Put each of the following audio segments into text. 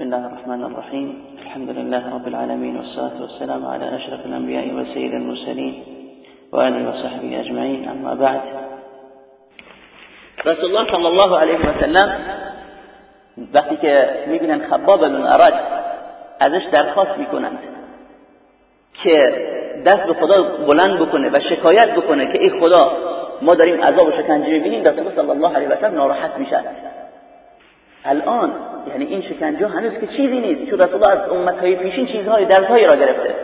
بسم الله الرحمن الرحيم. الحمد لله رب العالمين والصلاة والسلام على أشرف الأنبياء وسيد المرسلين وآله وصحبه أجمعين. أما بعد رسول الله صلى الله عليه وسلم وقتی که می‌بینن خباب بن ازش درخواست می‌کنند که دست به خدا بلند بکنه و شکایت بکنه که ای خدا ما داریم عذاب و شکنجه می‌بینیم. رسول الله صلی الله علیه و سلم ناراحت میشن الان یعنی این شکنجه هنوز که چیزی نیست. چون رسول الله از امتهای پیشین چیزهای درسهایی را گرفته.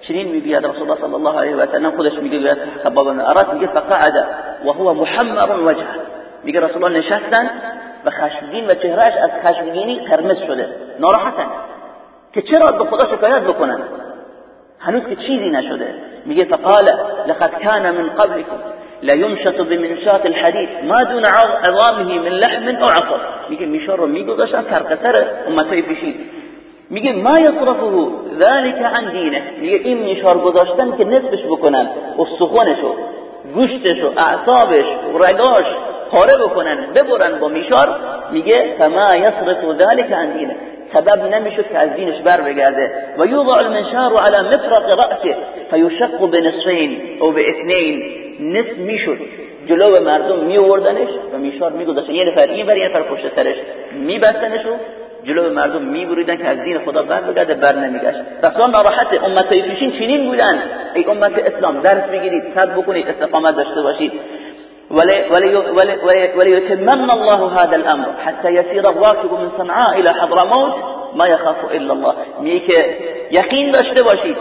چنین می‌گوید رسول الله صلی الله علیه و سلم خودش میگه خباب بن ارات میگه فقعد و هو محمر وجهه. میگه رسول الله نشستن و خشمگین و چهرهش از خشمگینی قرمز شده. ناراحتن. که چرا به خدا شکایت بکنن؟ هنوز که چیزی نشده. میگه فقال لقد كان من قبلكم لا يمشط بمنشاط الحديد ما دون عظامه من لحم أو عصب میگه میشار رو میگذاشتن فرقتر امتای پیشین میگه ما یصرفه ذلك عن دینه میگه این میشار گذاشتن که نصفش بکنن استخوانشو گوشتشو اعصابش رگاش پاره بکنن ببرن با میشار میگه فما یصرف ذلك عن دینه سبب نمیشد که از دینش بر بگرده. و یوضع المنشار على مفرق رأسه فیشق بنصفین أو اثنین نصف می‌شد. جلو مردم میوردنش و میشار میگذاشت. یه نفر این بر یه نفر پشت سرش میبستنش و جلو مردم میبریدن که از دین خدا بر بگرده بر نمیگشت. رسول ناراحت امتای پیشین چنین بودن. ای امت اسلام درس بگیرید صبر بکنید استقامت داشته باشید. وليتممن الله هذا الأمر حتى يسير الراكب من صنعاء إلى حضرموت ما يخاف إلا الله. میگه یقین داشته باشید.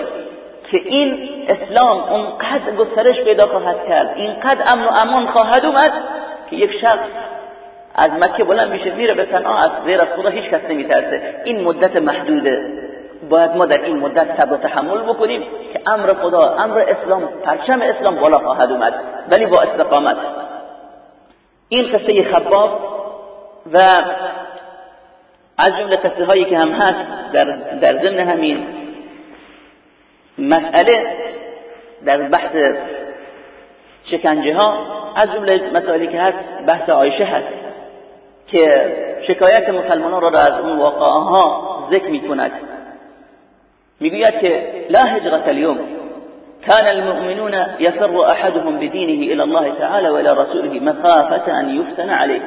که این اسلام اونقدر گسترش پیدا خواهد کرد اینقدر امن و امان خواهد اومد که یک شخص از مکه بلند میشه میره به صنعا از غیر از خدا هیچ کس نمیترسه. این مدت محدوده. باید ما در این مدت صبر و تحمل بکنیم که امر خدا امر اسلام پرچم اسلام بالا خواهد اومد ولی با استقامت. این قصه خباب و از جمله قصه هایی که هم هست در, در ضمن همین مسئله در بحث شکنجه ها از جمله مسائلی که هست بحث عایشه هست که شکایت مسلمانان را از اون واقعه ها ذکر می کند می‌گوید که لا هجرت اليوم. كان المؤمنون يفر احدهم بدينه الى الله تعالى والى رسوله مخافه ان يفتن عليه.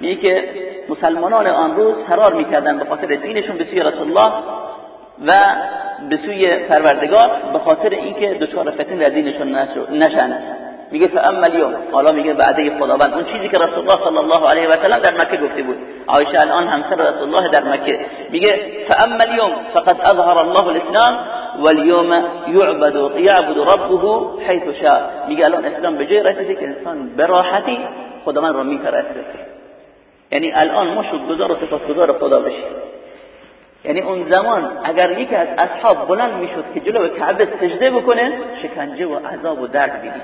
میگه که مسلمانان آن روز فرار می‌کردن به خاطر دینشون به سوی رسول الله و به سوی پروردگار به خاطر اینکه دچار فتنه در دینشون نشن. میگه فاما اليوم. حالا میگه بعده خداوند. اون چیزی که رسول الله صلی الله علیه و سلم در مکه گفته بود. عایشه الان همسر رسول الله در مکه. میگه فاما اليوم فقد اظهر الله الاسلام واليوم يعبد يعبد ربه حيث شاء. میگه الان اسلام به جای رسیده که انسان به راحتی خداوند رو میپرسته. یعنی الان ما شکرگزار و سپاسگزار خدا بشیم یعنی اون زمان اگر یکی از اصحاب بلند می‌شد که جلو کعبه سجده بکنه شکنجه و عذاب و درد می‌دید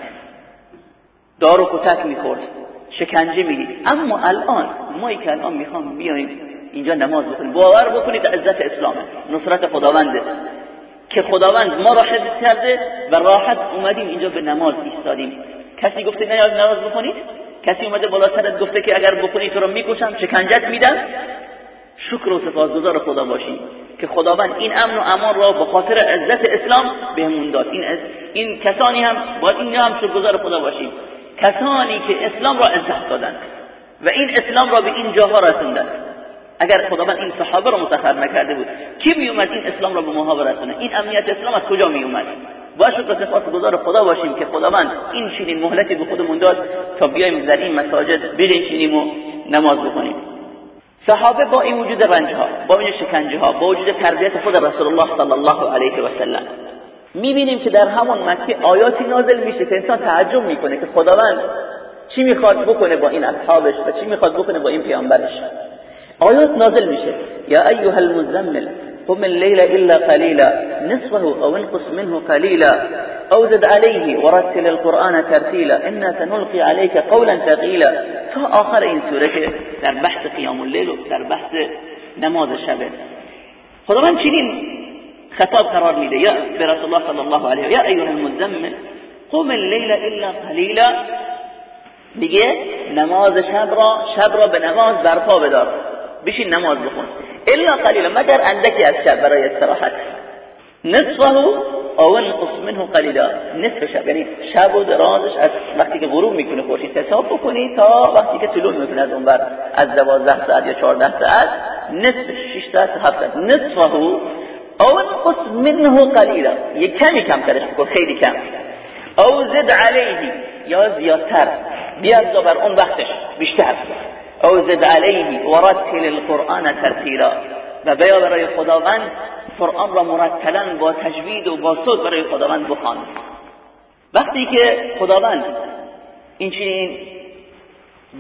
دار و کتک می‌خورد شکنجه می‌دید اما الان ما که الان می‌خوام بیایم اینجا نماز بکنیم باور بکنید عزت اسلامه نصرت خداونده. که خداوند ما را حفظ کرده و راحت اومدیم اینجا به نماز ایستادیم. کسی گفته نیاز نماز بکنید کسی اومده بالا سرت گفته که اگر بکنید تو رو می‌کشم شکنجت میدم؟ شکر و سپاسگزار خدا باشیم که خداوند این امن و امان را به خاطر عزت اسلام بهمون داد. این این کسانی هم باید این هم شکرگزار خدا باشیم کسانی که اسلام را عزت دادند و این اسلام را به این جاها رسوندند. اگر خداوند این صحابه را مسخر نکرده بود کی می اومد این اسلام را به ماها برسونه؟ این امنیت اسلام از کجا می اومد با شکر سپاس گزار خدا باشیم که خداوند این چنین مهلتی به خودمون داد تا بیایم در این مساجد بنشینیم و نماز بخونیم. صحابه با این وجود رنج ها با این شکنجه ها با وجود تربیت خود رسول الله صلی الله علیه و سلم. می‌بینیم که در همون مکه آیاتی نازل میشه که انسان تعجب می‌کنه که خداوند چی می‌خواد بکنه با این اصحابش و چی می‌خواد بکنه با این پیامبرش. آیات نازل میشه. یا ایها المزمل قم الليل الا قليلا نصفه او انقص منه قليلا او زد عليه ورتل القرآن ترتيلا انا سنلقي عليك قولا ثقيلا آخر این سوره که در بحث قیام اللیل و در بحث نماز شبه. خداوند چنین خطاب قرار میده. یا به رسول الله صلی الله علیه یا ایها المزمل قم الليل الا قليلا میگه نماز شب را شب را به نماز برپا بدار. بشین نماز بخون. الا قلیلا مگر اندکی از شب برای استراحت. نصفه او انقص منه نصف شب. یعنی شب و درازش از وقتی که غروب می‌کنه خورشید حساب بکنی تا وقتی که طلوع می‌کنه از اون بر از 12 ساعت یا 14 ساعت نصف 6 ساعت 7 ساعت. نصفه. او انقص منه قلیلا. یه کمی کم ترش بکن. خیلی کم. او زد علیه. یا زیادتر. بیاد بر اون وقتش. بیشتر. او زد علیه. ورتل القرآن ترتیلا. و بیا برای خداوند قرآن را مرتلا با تجوید و با صوت برای خداوند بخوان. وقتی که خداوند این چنین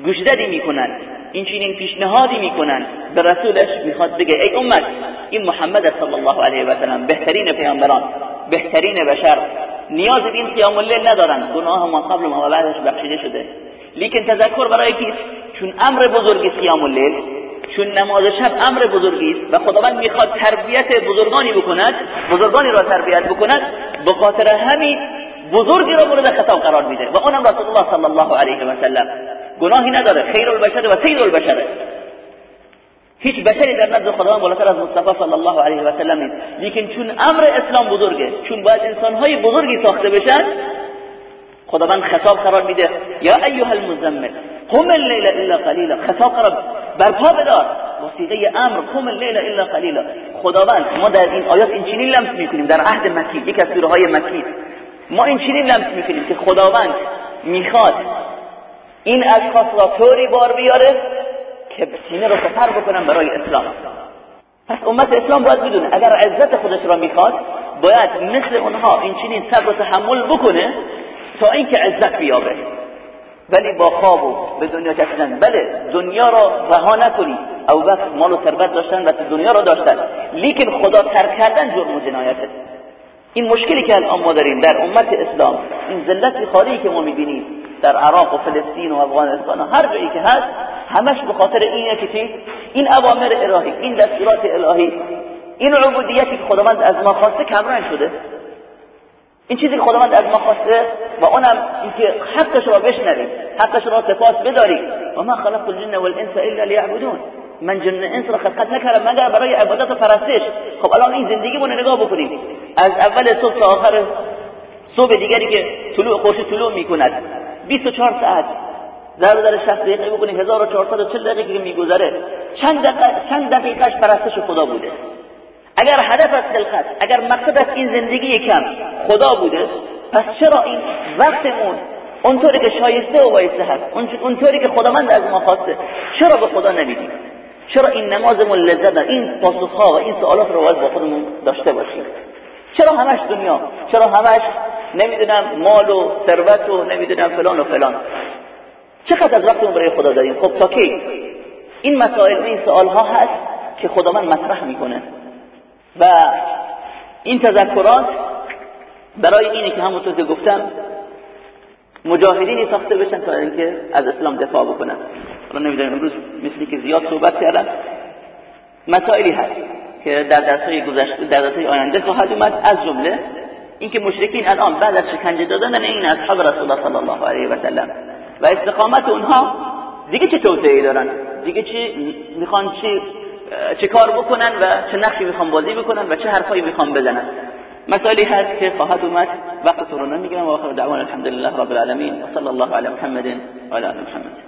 گوشددی می‌کنند این چنین پیشنهادی می‌کنند به رسولش می‌خواد بگه ای امت این محمد صلی الله علیه و سلم بهترین پیامبران بهترین بشر نیاز به این قیام اللیل ندارن. گناه ما قبل ما بعدش بخشیده شده. لیکن تذکر برای کیست چون امر بزرگی قیام اللیل. چون نماز شب امر بزرگی است و خداوند می‌خواد تربیت بزرگانی بکند بزرگانی را تربیت بکند به خاطر همین بزرگی را مورد خطاب قرار میده و اونم رسول الله صلی الله علیه و سلم. گناهی نداره خیر البشر و سید البشر هیچ بشری در نزد خداوند بالاتر از مصطفی صلی الله علیه و سلم نیست. لیکن چون امر اسلام بزرگه چون باید انسانهای بزرگی ساخته بشن خداوند خطاب قرار میده یا ایها المزمل قم اللیل الا قلیلا خطاب قرار. برپا بدار. وسیقه امر. قم اللیل الا قلیلا خداوند ما در این آیات این چنین لمس می‌کنیم. در عهد مکی یک از سوره های مکی. ما این چنین لمس می‌کنیم که خداوند می‌خواد این اشخاص را طوری بار بیاره که سینه رو سفر بکنن برای اسلام. پس امت اسلام باید بدونه اگر عزت خودش را می‌خواد باید مثل اونها این چنین صبر و تحمل بکنه تا اینکه عزت بیابه. ولی با خواب و به دنیا کشیدن. بله دنیا را رها نکنی. او وقت مال و ثروت داشتن و دنیا را داشتن. لیکن خدا ترک کردن جرم و جنایته این مشکلی که الان ما داریم در امت اسلام این ذلت خاری که ما می‌بینیم در عراق و فلسطین و افغانستان و هر جایی که هست همش به خاطر اینه که این اوامر الهی این دستورات الهی این عبودیتی که خداوند از ما خواسته کمرنگ شده. این چیزی که خداوند از ما خواسته و اونم اینکه حقش رو بشنویم حقش رو سپاس بداریم. و ما خلق الجن والانس الا ليعبدون من جن انس رو خلقت نکردم مگر برای عبادت و پرستش. خب الان این زندگی رو نگاه بکنیم از اول صبح تا آخر صبح دیگری که طلوع خورشید طلوع می‌کند. 24 ساعت. ضرب در 60 دقیقه بکنید. 1440 دقیقه که میگذره. چند دقیقه چند دقیقهش پرستش خدا بوده. اگر هدف از خلقت اگر مقصد از این زندگی کم خدا بوده پس چرا این وقتمون اونطوری که شایسته و بایسته هست اونطوری که خداوند از ما خواسته چرا به خدا نمیدیم چرا این نمازمون لذت این پاسخها و این سوالات رو باید با خودمون داشته باشیم چرا همش دنیا چرا همش نمی‌دونم مال و ثروت و نمی‌دونم فلان و فلان چقدر از وقتمون برای خدا داریم خب تا کی این مسائل و این سوال ها هست که خداوند مطرح می‌کنه و این تذکرات برای اینه که همونطور که گفتم مجاهدینی ساخته بشن تا اینکه از اسلام دفاع بکنن. حالا نمی‌دونم امروز مثلی که زیاد صحبت کردن مسائلی هست که در درسای گذشته در درسای آینده خواهد اومد. از جمله اینکه مشرکین الان بعد از شکنجه دادن این اصحاب رسول الله صلی الله علیه و سلم و استقامت اونها دیگه چه توسعه دارن؟ دیگه چی می‌خوان چی چه کار بکنن و چه نقشی می‌خوان بازی بکنن و چه حرفایی می‌خوان بزنن. مسائلی هست که خواهد اومد. وقت رو نمیگم و آخر دعوان الحمدلله رب العالمین. و صلی الله علی محمد و علی محمد.